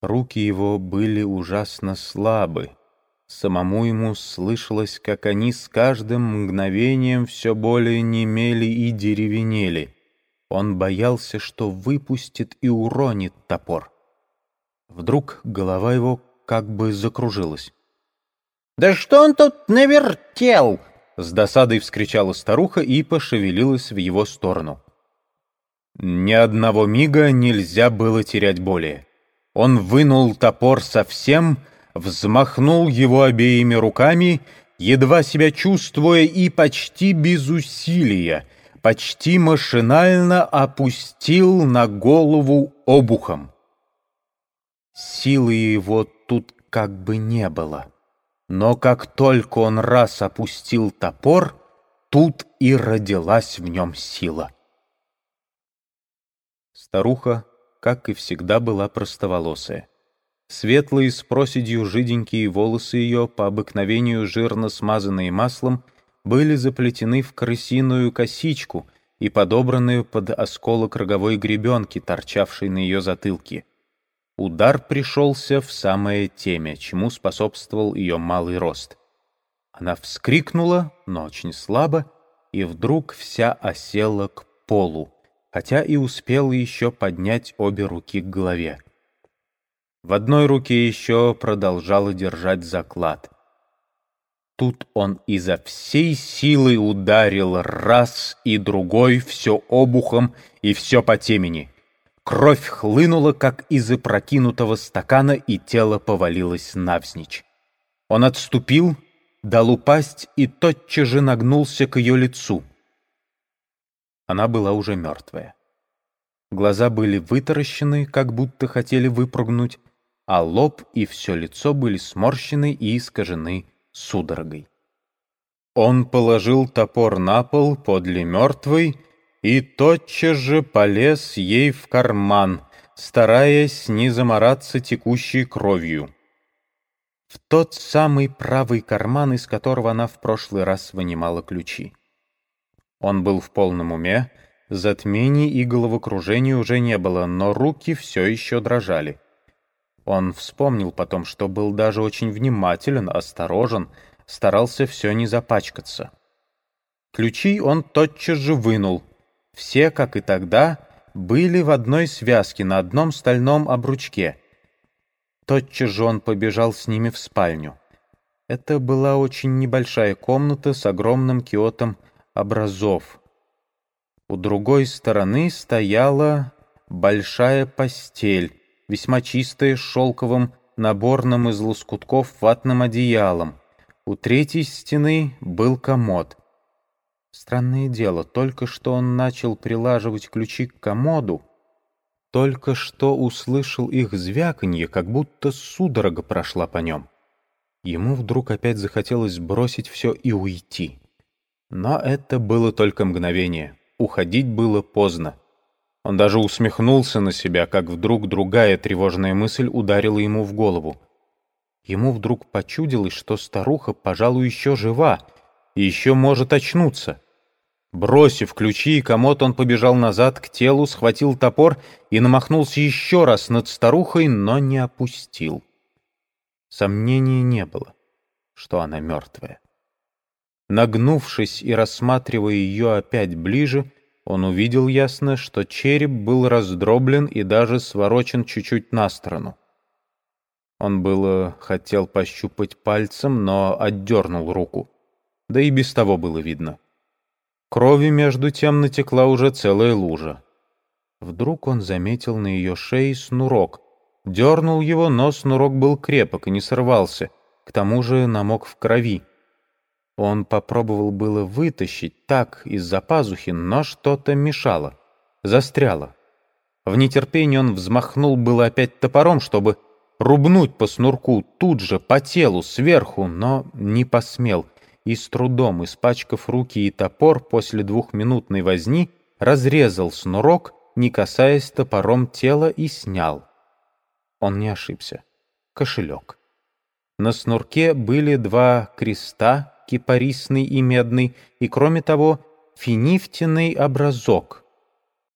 Руки его были ужасно слабы. Самому ему слышалось, как они с каждым мгновением все более немели и деревенели. Он боялся, что выпустит и уронит топор. Вдруг голова его как бы закружилась. «Да что он тут навертел?» С досадой вскричала старуха и пошевелилась в его сторону. Ни одного мига нельзя было терять более. Он вынул топор совсем, взмахнул его обеими руками, едва себя чувствуя и почти без усилия, почти машинально опустил на голову обухом. Силы его тут как бы не было. Но как только он раз опустил топор, тут и родилась в нем сила. Старуха, как и всегда, была простоволосая. Светлые с проседью жиденькие волосы ее, по обыкновению жирно смазанные маслом, были заплетены в крысиную косичку и подобранную под осколок роговой гребенки, торчавшей на ее затылке. Удар пришелся в самое темя, чему способствовал ее малый рост. Она вскрикнула, но очень слабо, и вдруг вся осела к полу, хотя и успела еще поднять обе руки к голове. В одной руке еще продолжала держать заклад. Тут он изо всей силы ударил раз и другой, все обухом и все по темени — Кровь хлынула, как из опрокинутого стакана, и тело повалилось навзничь. Он отступил, дал упасть и тотчас же нагнулся к ее лицу. Она была уже мертвая. Глаза были вытаращены, как будто хотели выпрыгнуть, а лоб и все лицо были сморщены и искажены судорогой. Он положил топор на пол подле мертвой и тотчас же полез ей в карман, стараясь не замораться текущей кровью. В тот самый правый карман, из которого она в прошлый раз вынимала ключи. Он был в полном уме, затмений и головокружения уже не было, но руки все еще дрожали. Он вспомнил потом, что был даже очень внимателен, осторожен, старался все не запачкаться. Ключи он тотчас же вынул, все, как и тогда, были в одной связке на одном стальном обручке. Тотчас же он побежал с ними в спальню. Это была очень небольшая комната с огромным киотом образов. У другой стороны стояла большая постель, весьма чистая, шелковым наборным из лоскутков ватным одеялом. У третьей стены был комод. Странное дело, только что он начал прилаживать ключи к комоду, только что услышал их звяканье, как будто судорога прошла по нем. Ему вдруг опять захотелось бросить все и уйти. Но это было только мгновение. Уходить было поздно. Он даже усмехнулся на себя, как вдруг другая тревожная мысль ударила ему в голову. Ему вдруг почудилось, что старуха, пожалуй, еще жива, и еще может очнуться. Бросив ключи и комод, он побежал назад к телу, схватил топор и намахнулся еще раз над старухой, но не опустил. Сомнений не было, что она мертвая. Нагнувшись и рассматривая ее опять ближе, он увидел ясно, что череп был раздроблен и даже сворочен чуть-чуть на сторону. Он было хотел пощупать пальцем, но отдернул руку. Да и без того было видно. Крови между тем натекла уже целая лужа. Вдруг он заметил на ее шее снурок. Дернул его, но снурок был крепок и не сорвался, к тому же намок в крови. Он попробовал было вытащить так из-за пазухи, но что-то мешало, застряло. В нетерпении он взмахнул было опять топором, чтобы рубнуть по снурку тут же, по телу, сверху, но не посмел — и с трудом, испачкав руки и топор после двухминутной возни, разрезал снурок, не касаясь топором тела, и снял. Он не ошибся. Кошелек. На снурке были два креста, кипарисный и медный, и, кроме того, финифтиный образок.